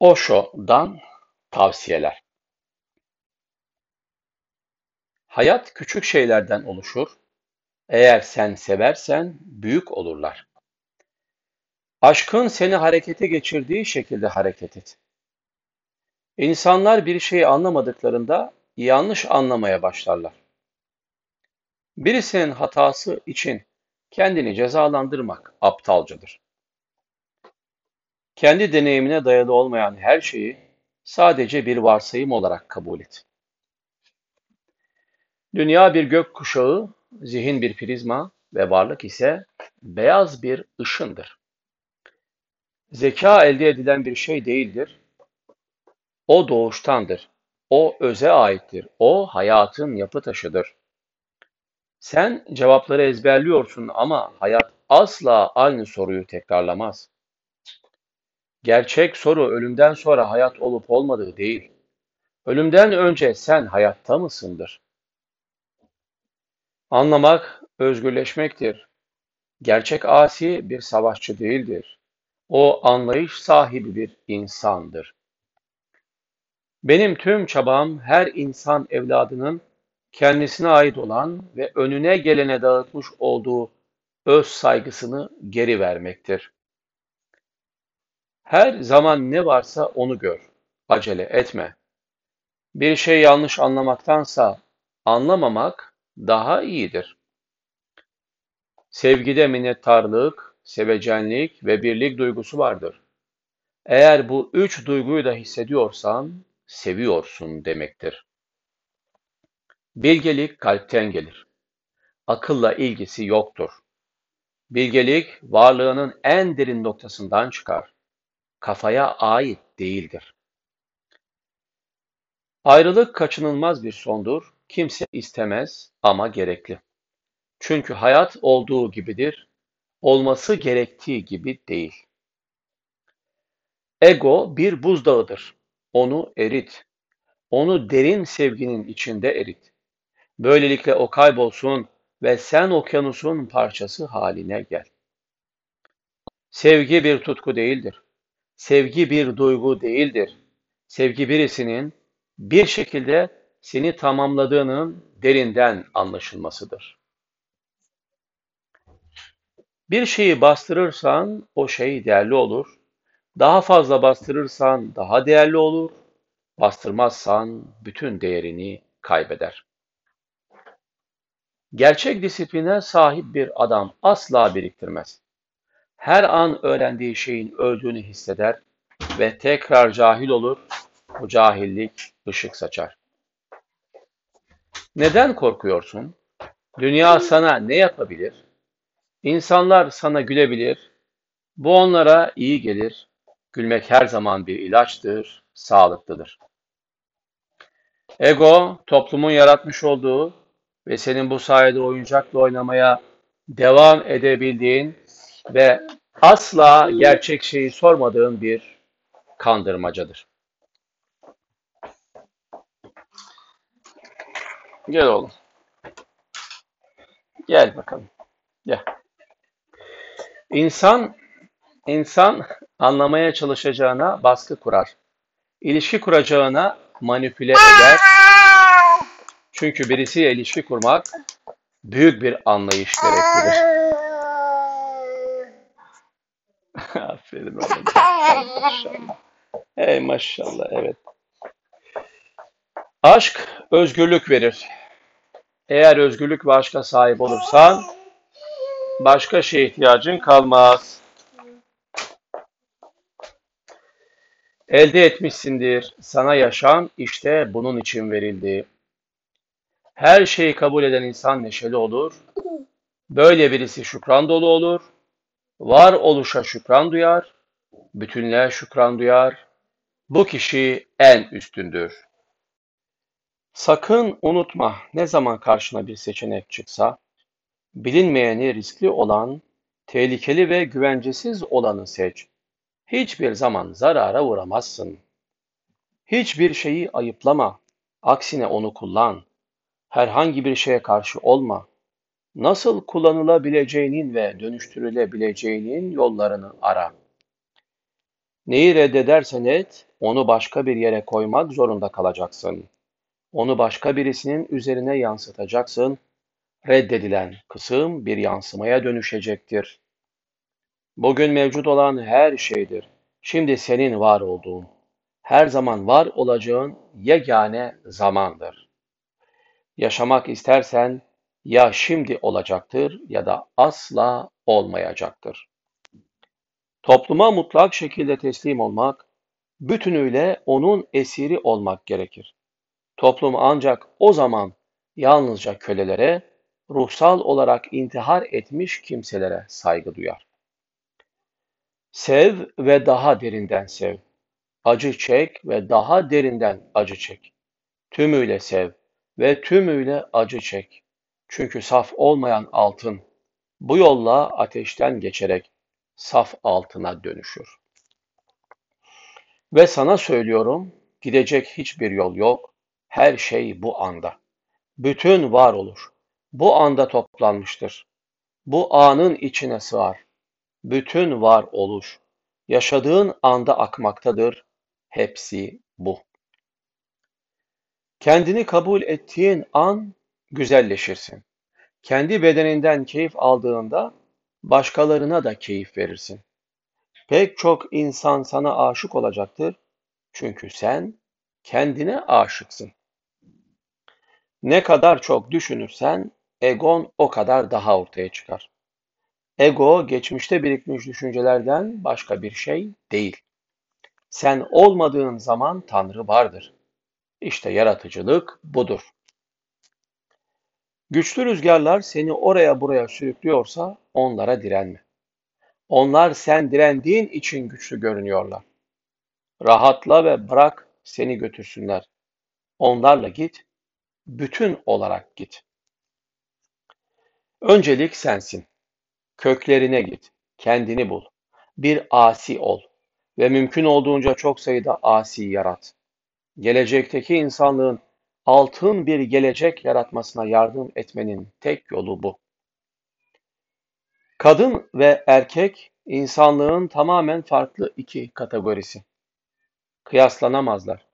Osho'dan tavsiyeler. Hayat küçük şeylerden oluşur. Eğer sen seversen büyük olurlar. Aşkın seni harekete geçirdiği şekilde hareket et. İnsanlar bir şeyi anlamadıklarında yanlış anlamaya başlarlar. Birisinin hatası için kendini cezalandırmak aptalcadır. Kendi deneyimine dayalı olmayan her şeyi sadece bir varsayım olarak kabul et. Dünya bir gök kuşağı, zihin bir prizma ve varlık ise beyaz bir ışındır. Zeka elde edilen bir şey değildir. O doğuştandır. O öze aittir. O hayatın yapı taşıdır. Sen cevapları ezberliyorsun ama hayat asla aynı soruyu tekrarlamaz. Gerçek soru ölümden sonra hayat olup olmadığı değil. Ölümden önce sen hayatta mısındır? Anlamak özgürleşmektir. Gerçek asi bir savaşçı değildir. O anlayış sahibi bir insandır. Benim tüm çabam her insan evladının kendisine ait olan ve önüne gelene dağıtmış olduğu öz saygısını geri vermektir. Her zaman ne varsa onu gör. Acele etme. Bir şey yanlış anlamaktansa anlamamak daha iyidir. Sevgide minnettarlık, sevecenlik ve birlik duygusu vardır. Eğer bu üç duyguyu da hissediyorsan, seviyorsun demektir. Bilgelik kalpten gelir. Akılla ilgisi yoktur. Bilgelik varlığının en derin noktasından çıkar. Kafaya ait değildir. Ayrılık kaçınılmaz bir sondur. Kimse istemez ama gerekli. Çünkü hayat olduğu gibidir, olması gerektiği gibi değil. Ego bir buzdağıdır. Onu erit. Onu derin sevginin içinde erit. Böylelikle o kaybolsun ve sen okyanusun parçası haline gel. Sevgi bir tutku değildir. Sevgi bir duygu değildir. Sevgi birisinin bir şekilde seni tamamladığının derinden anlaşılmasıdır. Bir şeyi bastırırsan o şey değerli olur. Daha fazla bastırırsan daha değerli olur. Bastırmazsan bütün değerini kaybeder. Gerçek disipline sahip bir adam asla biriktirmez. Her an öğrendiği şeyin öldüğünü hisseder ve tekrar cahil olur. Bu cahillik ışık saçar. Neden korkuyorsun? Dünya sana ne yapabilir? İnsanlar sana gülebilir. Bu onlara iyi gelir. Gülmek her zaman bir ilaçtır, sağlıklıdır. Ego, toplumun yaratmış olduğu ve senin bu sayede oyuncakla oynamaya devam edebildiğin ve asla gerçek şeyi sormadığın bir kandırmacadır. Gel oğlum. Gel bakalım. Gel. İnsan, insan anlamaya çalışacağına baskı kurar. İlişki kuracağına manipüle eder. Çünkü birisiyle ilişki kurmak büyük bir anlayış gerektirir. Aferin oğlum. Maşallah. Ey maşallah evet. Aşk özgürlük verir. Eğer özgürlük ve aşka sahip olursan başka şeye ihtiyacın kalmaz. Elde etmişsindir. Sana yaşam işte bunun için verildi. Her şeyi kabul eden insan neşeli olur. Böyle birisi şükran dolu olur. Var oluşa şükran duyar. Bütünlüğe şükran duyar. Bu kişi en üstündür. Sakın unutma, ne zaman karşına bir seçenek çıksa, bilinmeyeni riskli olan, tehlikeli ve güvencesiz olanı seç. Hiçbir zaman zarara uğramazsın. Hiçbir şeyi ayıplama, aksine onu kullan. Herhangi bir şeye karşı olma. Nasıl kullanılabileceğinin ve dönüştürülebileceğinin yollarını ara. Neyi reddedersen et, onu başka bir yere koymak zorunda kalacaksın. Onu başka birisinin üzerine yansıtacaksın. Reddedilen kısım bir yansımaya dönüşecektir. Bugün mevcut olan her şeydir. Şimdi senin var olduğun, her zaman var olacağın yegane zamandır. Yaşamak istersen ya şimdi olacaktır ya da asla olmayacaktır. Topluma mutlak şekilde teslim olmak, bütünüyle onun esiri olmak gerekir. Toplum ancak o zaman yalnızca kölelere, ruhsal olarak intihar etmiş kimselere saygı duyar. Sev ve daha derinden sev. Acı çek ve daha derinden acı çek. Tümüyle sev ve tümüyle acı çek. Çünkü saf olmayan altın bu yolla ateşten geçerek saf altına dönüşür. Ve sana söylüyorum, gidecek hiçbir yol yok, her şey bu anda. Bütün varoluş bu anda toplanmıştır. Bu anın içine sığar. Bütün varoluş yaşadığın anda akmaktadır. Hepsi bu. Kendini kabul ettiğin an güzelleşirsin. Kendi bedeninden keyif aldığında başkalarına da keyif verirsin. Pek çok insan sana aşık olacaktır. Çünkü sen kendine aşıksın. Ne kadar çok düşünürsen egon o kadar daha ortaya çıkar. Ego geçmişte birikmiş düşüncelerden başka bir şey değil. Sen olmadığın zaman Tanrı vardır. İşte yaratıcılık budur. Güçlü rüzgarlar seni oraya buraya sürüklüyorsa onlara direnme. Onlar sen direndiğin için güçlü görünüyorlar. Rahatla ve bırak seni götürsünler. Onlarla git, bütün olarak git. Öncelik sensin. Köklerine git, kendini bul. Bir asi ol ve mümkün olduğunca çok sayıda asi yarat. Gelecekteki insanlığın altın bir gelecek yaratmasına yardım etmenin tek yolu bu. Kadın ve erkek insanlığın tamamen farklı iki kategorisi. Kıyaslanamazlar.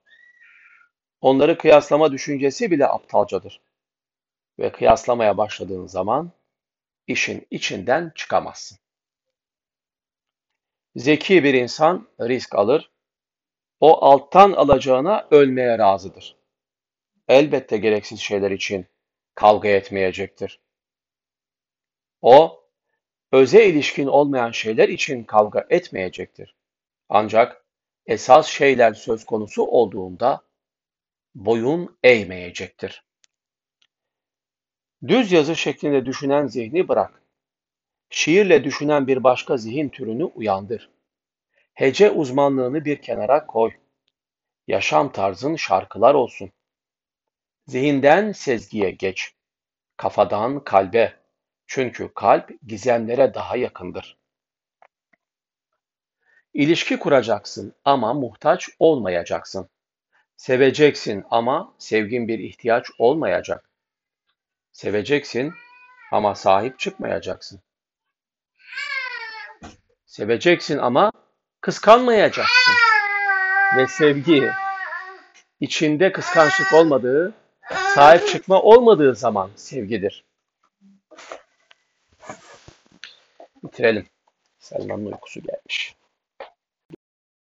Onları kıyaslama düşüncesi bile aptalcadır. Ve kıyaslamaya başladığın zaman işin içinden çıkamazsın. Zeki bir insan risk alır, o alttan alacağına ölmeye razıdır elbette gereksiz şeyler için kavga etmeyecektir. O, öze ilişkin olmayan şeyler için kavga etmeyecektir. Ancak esas şeyler söz konusu olduğunda boyun eğmeyecektir. Düz yazı şeklinde düşünen zihni bırak. Şiirle düşünen bir başka zihin türünü uyandır. Hece uzmanlığını bir kenara koy. Yaşam tarzın şarkılar olsun. Zihinden sezgiye geç. Kafadan kalbe. Çünkü kalp gizemlere daha yakındır. İlişki kuracaksın ama muhtaç olmayacaksın. Seveceksin ama sevgin bir ihtiyaç olmayacak. Seveceksin ama sahip çıkmayacaksın. Seveceksin ama kıskanmayacaksın. Ve sevgi içinde kıskançlık olmadığı sahip çıkma olmadığı zaman sevgidir. Bitirelim. Selman'ın uykusu gelmiş.